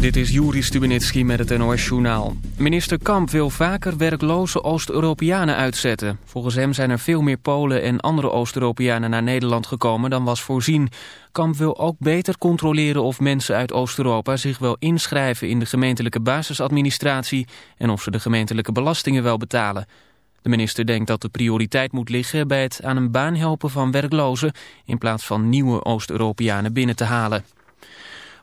Dit is Juri Stubenitski met het NOS-journaal. Minister Kamp wil vaker werkloze Oost-Europeanen uitzetten. Volgens hem zijn er veel meer Polen en andere Oost-Europeanen naar Nederland gekomen dan was voorzien. Kamp wil ook beter controleren of mensen uit Oost-Europa zich wel inschrijven in de gemeentelijke basisadministratie en of ze de gemeentelijke belastingen wel betalen. De minister denkt dat de prioriteit moet liggen bij het aan een baan helpen van werklozen in plaats van nieuwe Oost-Europeanen binnen te halen.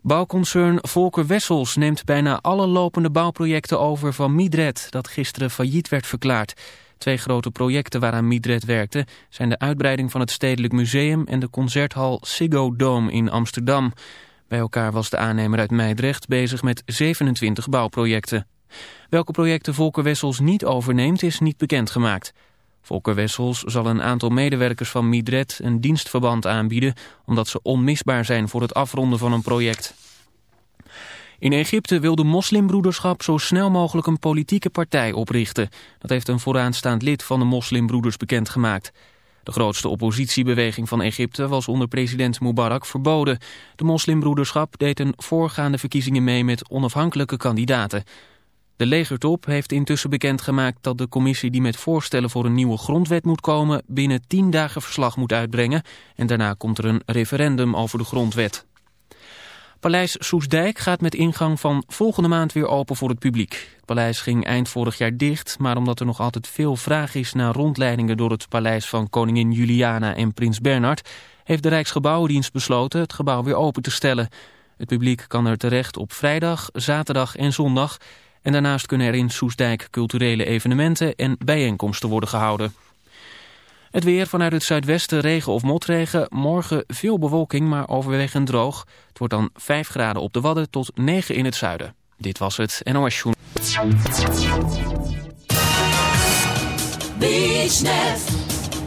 Bouwconcern Volker Wessels neemt bijna alle lopende bouwprojecten over van Midred, dat gisteren failliet werd verklaard. Twee grote projecten waaraan Midred werkte zijn de uitbreiding van het Stedelijk Museum en de concerthal Ziggo Dome in Amsterdam. Bij elkaar was de aannemer uit Meidrecht bezig met 27 bouwprojecten. Welke projecten Volker Wessels niet overneemt is niet bekendgemaakt. Volker Wessels zal een aantal medewerkers van Midred een dienstverband aanbieden... omdat ze onmisbaar zijn voor het afronden van een project. In Egypte wil de moslimbroederschap zo snel mogelijk een politieke partij oprichten. Dat heeft een vooraanstaand lid van de moslimbroeders bekendgemaakt. De grootste oppositiebeweging van Egypte was onder president Mubarak verboden. De moslimbroederschap deed een voorgaande verkiezingen mee met onafhankelijke kandidaten... De legertop heeft intussen bekendgemaakt dat de commissie die met voorstellen voor een nieuwe grondwet moet komen binnen tien dagen verslag moet uitbrengen en daarna komt er een referendum over de grondwet. Paleis Soesdijk gaat met ingang van volgende maand weer open voor het publiek. Het paleis ging eind vorig jaar dicht, maar omdat er nog altijd veel vraag is naar rondleidingen door het paleis van koningin Juliana en prins Bernard, heeft de Rijksgebouwendienst besloten het gebouw weer open te stellen. Het publiek kan er terecht op vrijdag, zaterdag en zondag en daarnaast kunnen er in Soesdijk culturele evenementen en bijeenkomsten worden gehouden. Het weer vanuit het zuidwesten regen of motregen. Morgen veel bewolking, maar overwegend droog. Het wordt dan 5 graden op de Wadden tot 9 in het zuiden. Dit was het NOS Joen. BeachNet,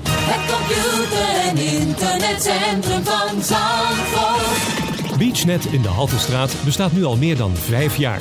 het computer- en internetcentrum van Zandvoort. BeachNet in de Haltestraat bestaat nu al meer dan vijf jaar.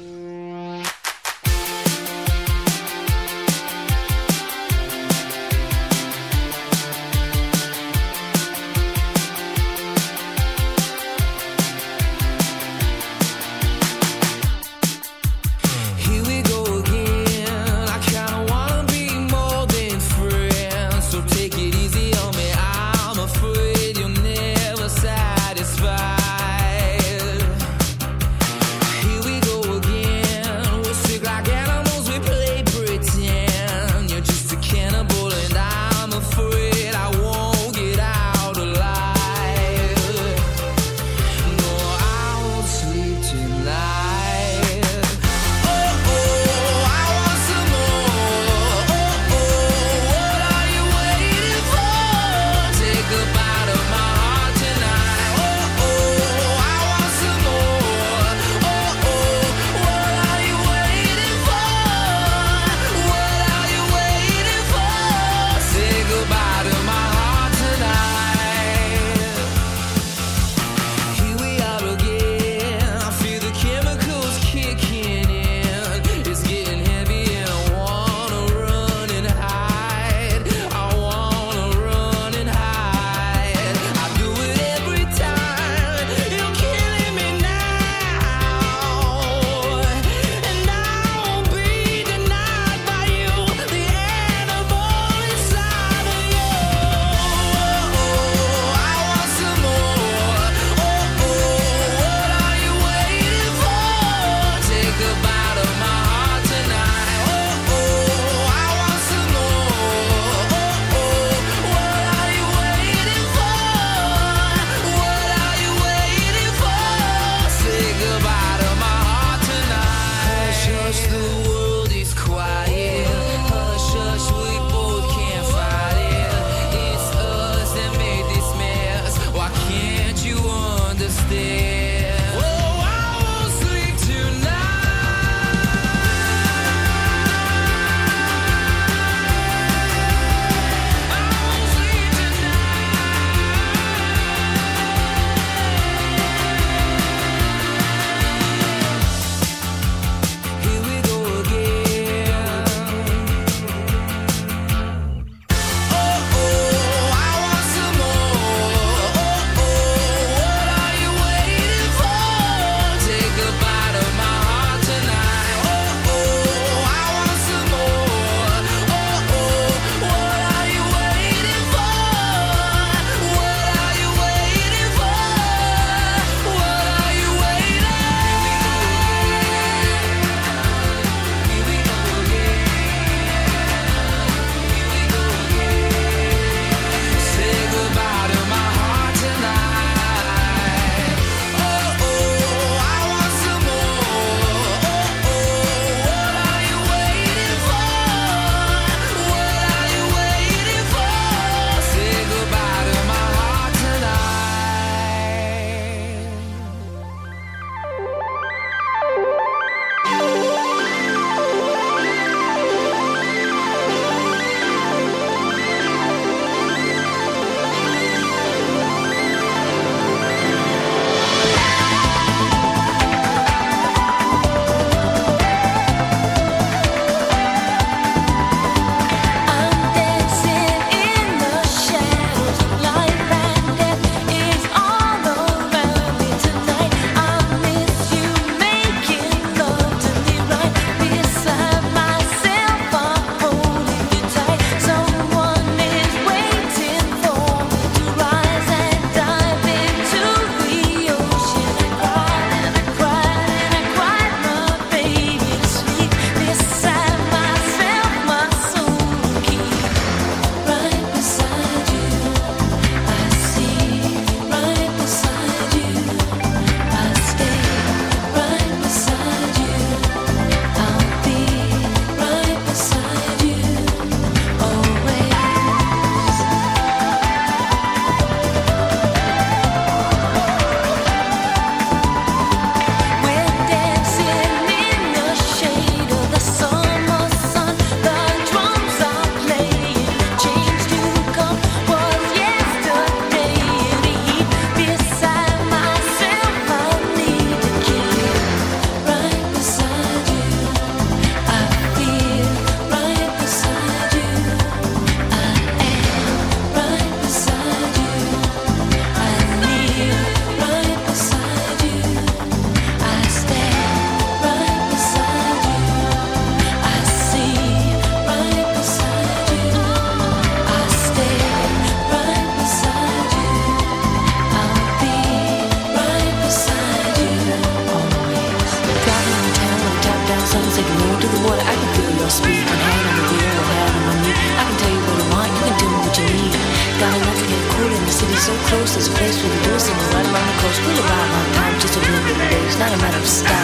choice. There's a place where the booze and we run around the coast. We'll arrive on time just to ruin the days. Not a matter of style.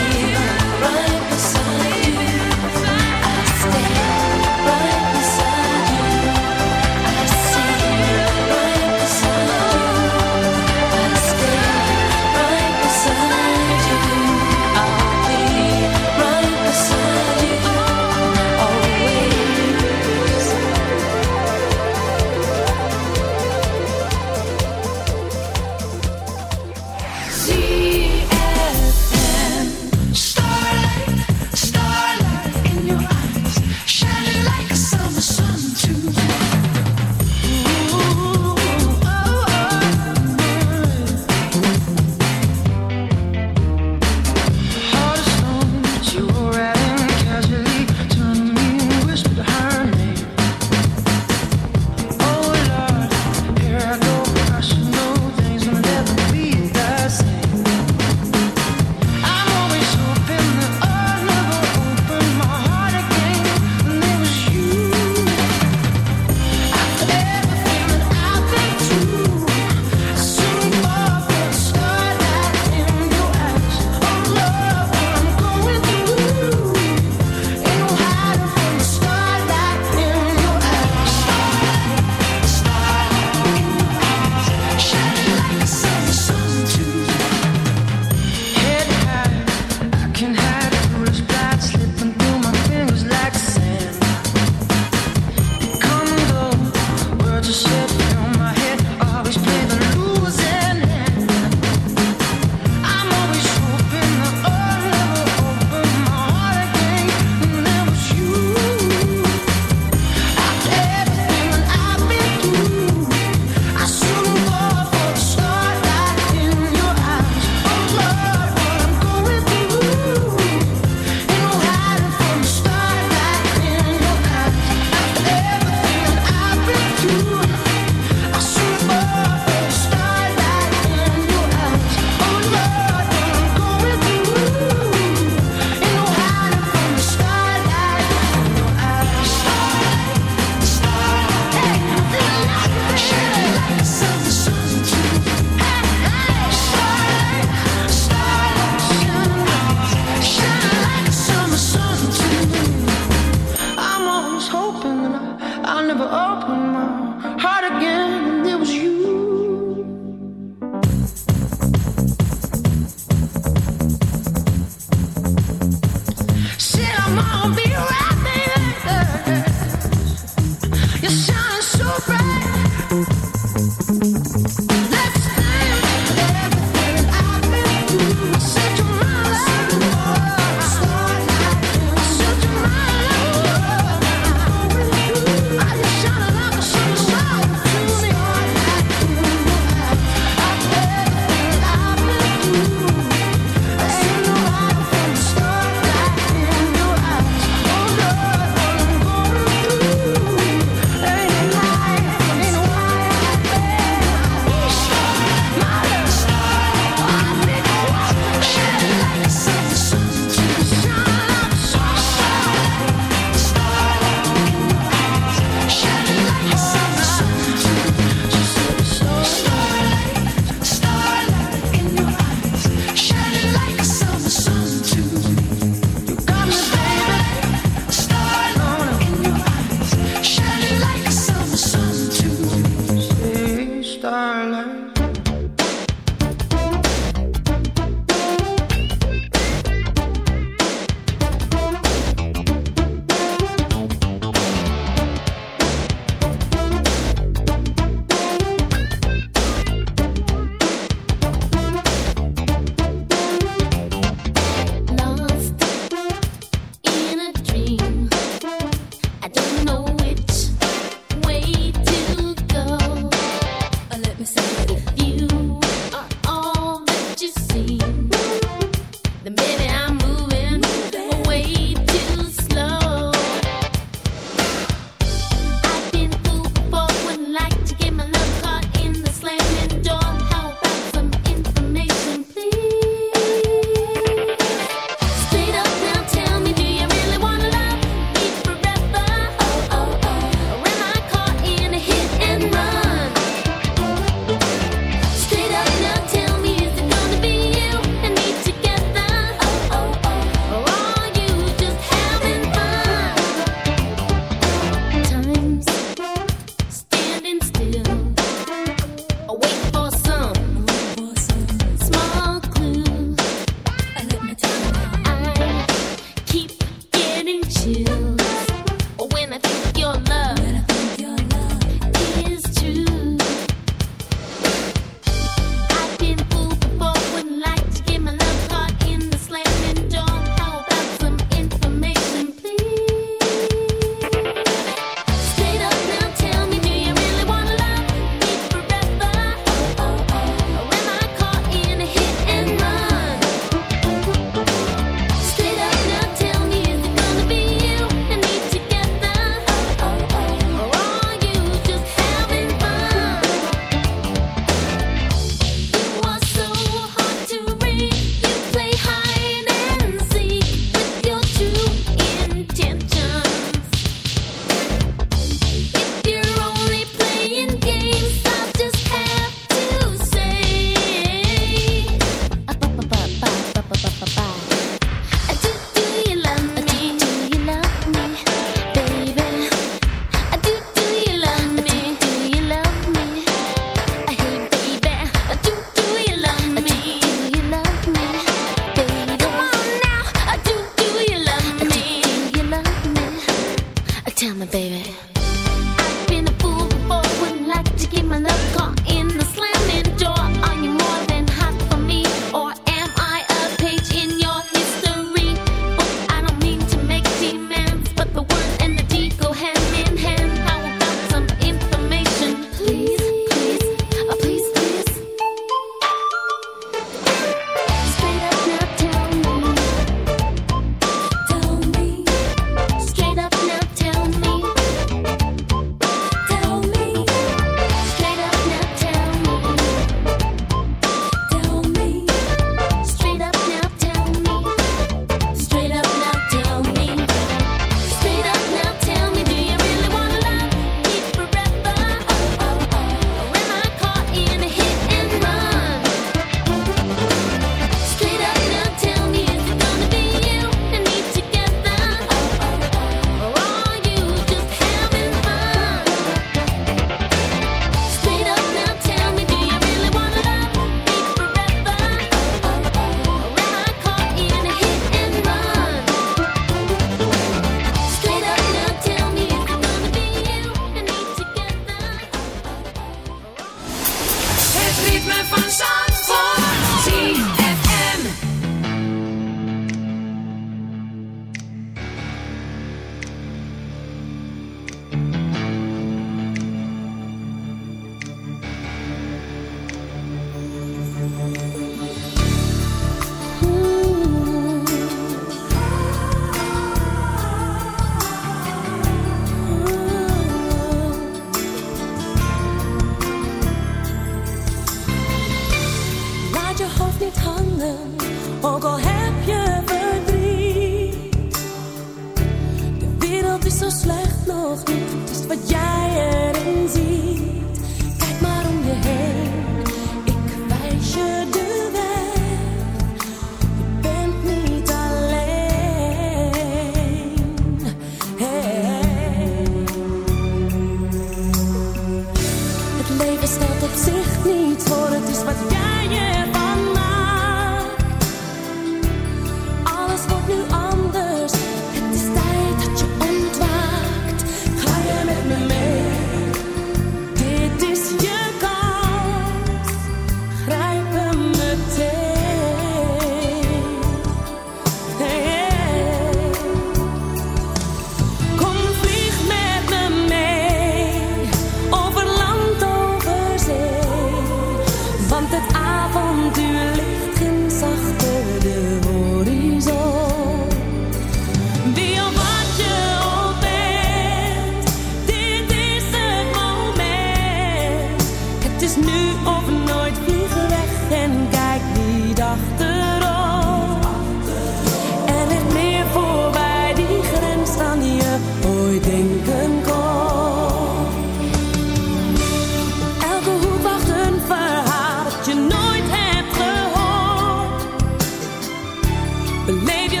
Beleef je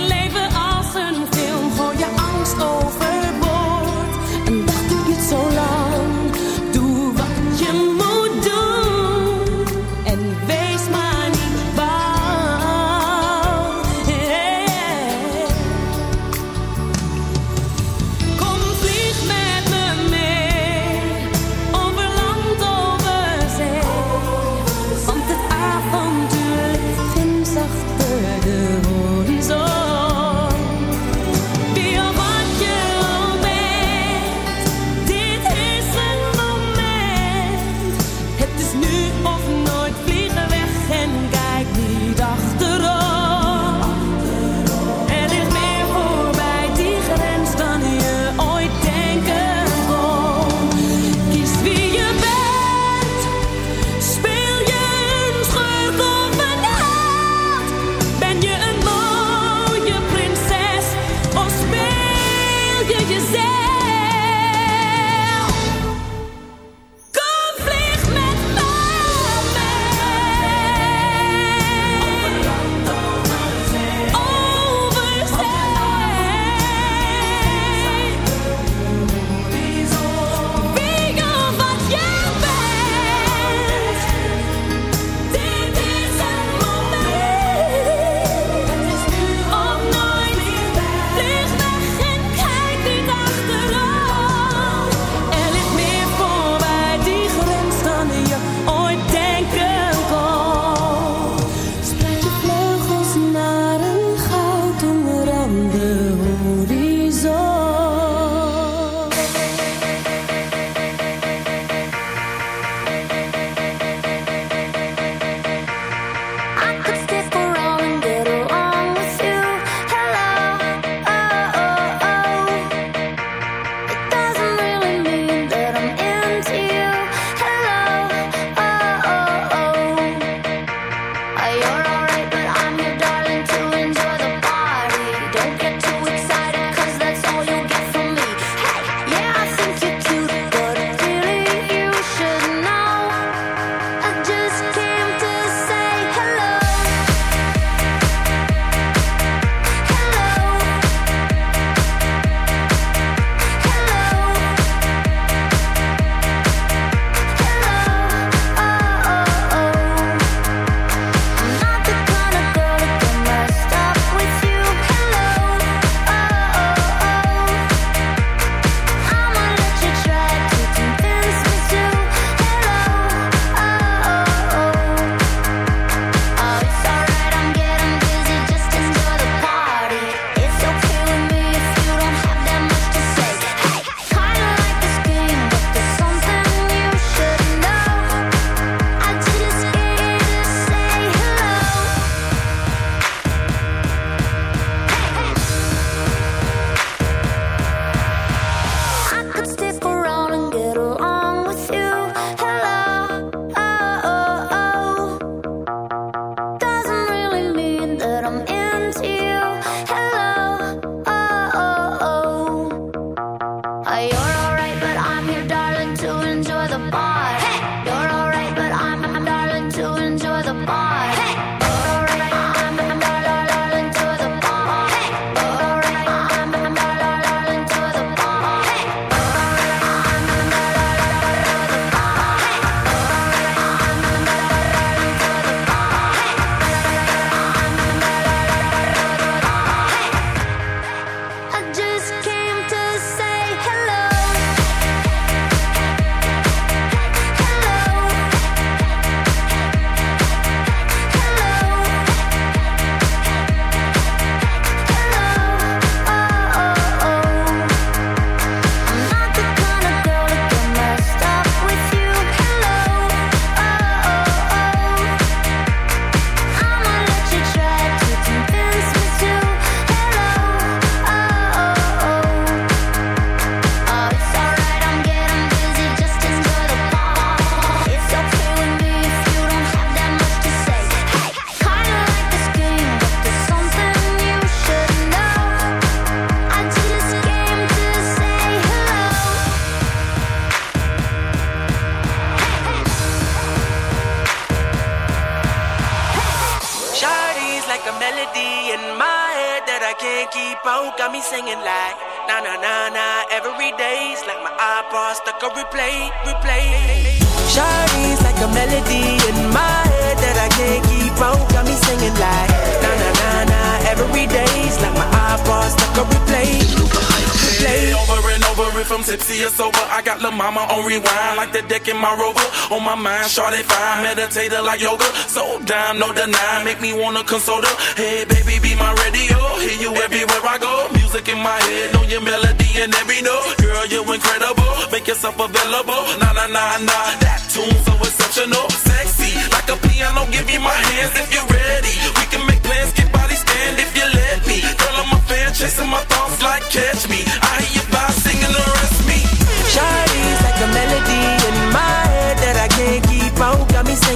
Shawty fine, meditator like yoga. So down, no deny, make me wanna console her. Hey, baby, be my radio, hear you everywhere I go. Music in my head, know your melody and every note. Girl, you incredible, make yourself available. Nah, nah, nah, nah, that tune so exceptional, sexy, like a piano. Give me my hands if you're ready. We can make plans, get body stand if you let me. Girl, I'm a fan, chasing my thoughts like catch me.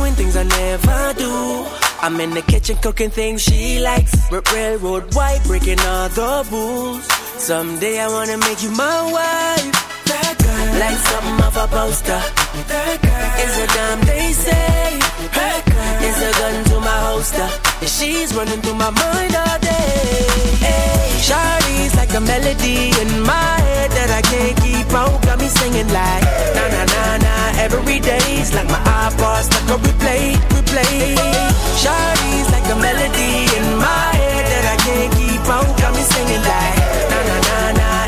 Doing things I never do. I'm in the kitchen cooking things she likes. R- railroad white, breaking all the rules. Someday I wanna make you my wife. Girl, like something off a poster. That girl is a dime they say. That girl is a gun to my holster. She's running through my mind all day. Hey, Shawty's like a melody in my head that I can't keep out. Got me singing like na na na na. Every day's like my iPod stuck on replay, replay. Shawty's like a melody in my head that I can't keep out. Got me singing like.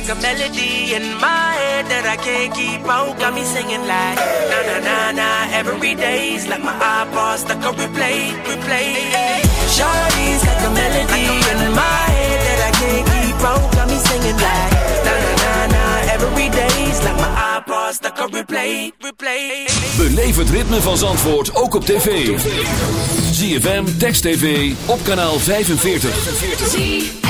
like a melody in my head that I can't keep out. Got me singing like na na na na every day's like my iPod stuck on replay, replay. Shawty's like a melody in my head that I can't keep out. Got me singing like na na na na every day's like my iPod stuck on replay, replay. Beleef het ritme van Zandvoort ook op tv. ZFM Text TV op kanaal 45. 45.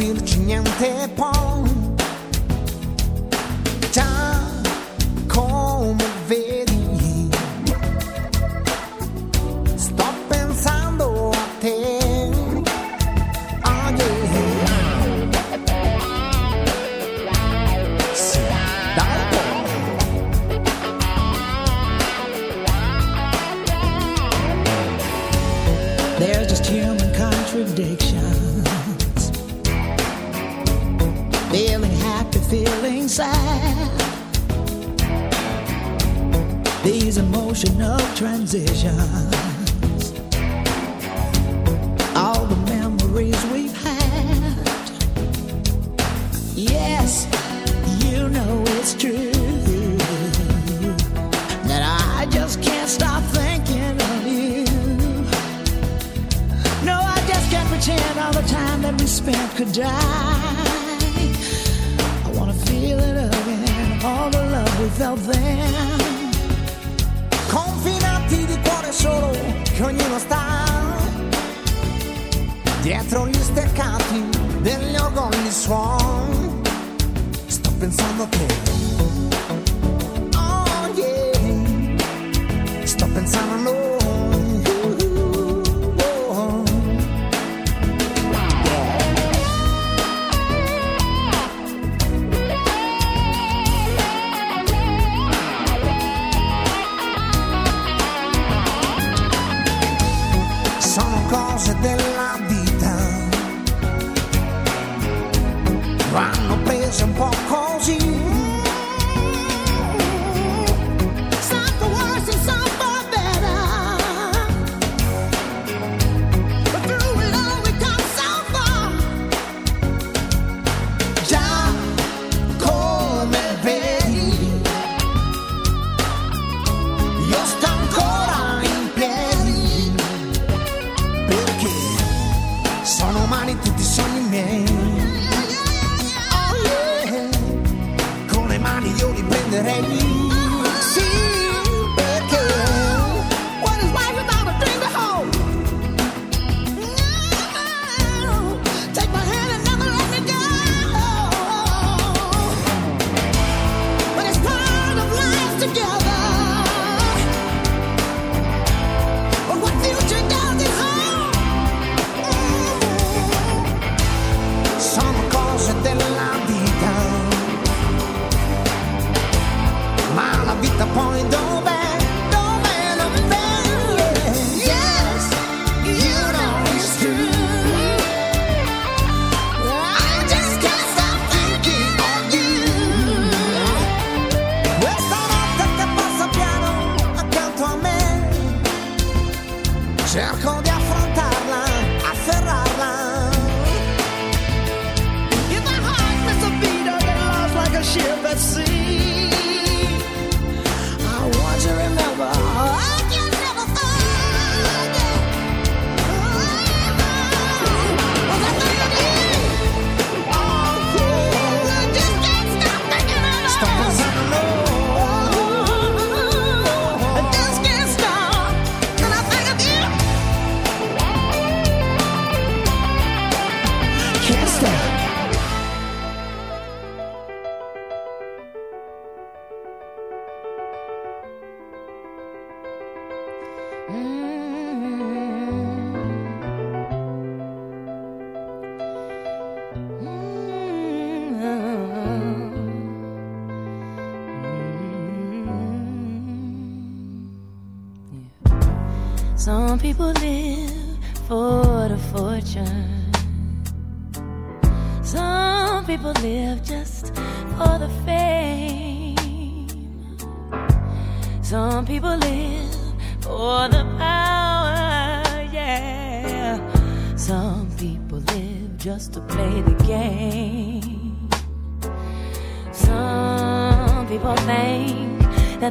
Bill tinha um tepão transition.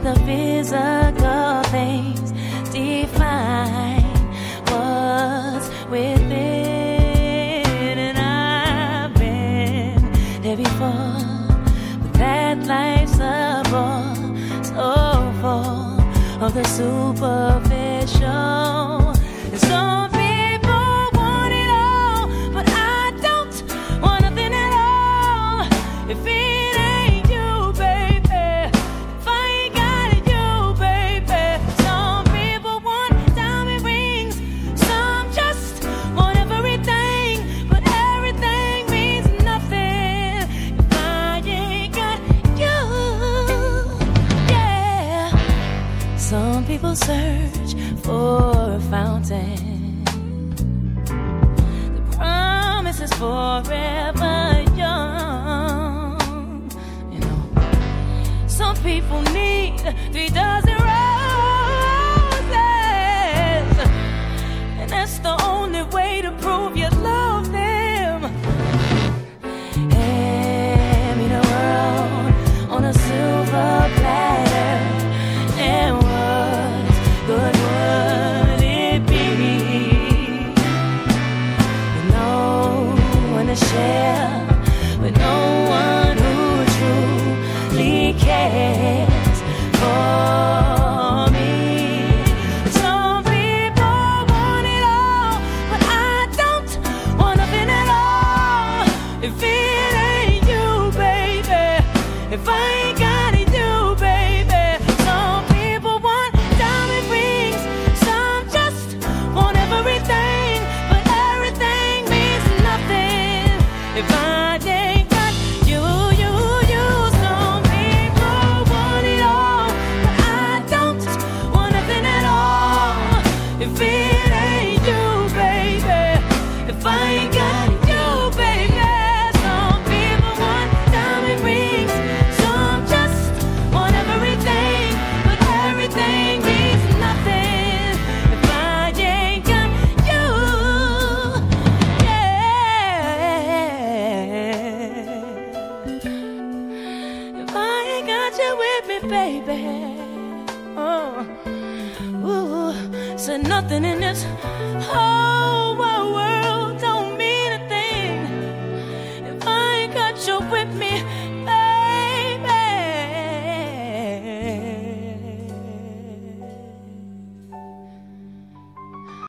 The people need. Three dozen.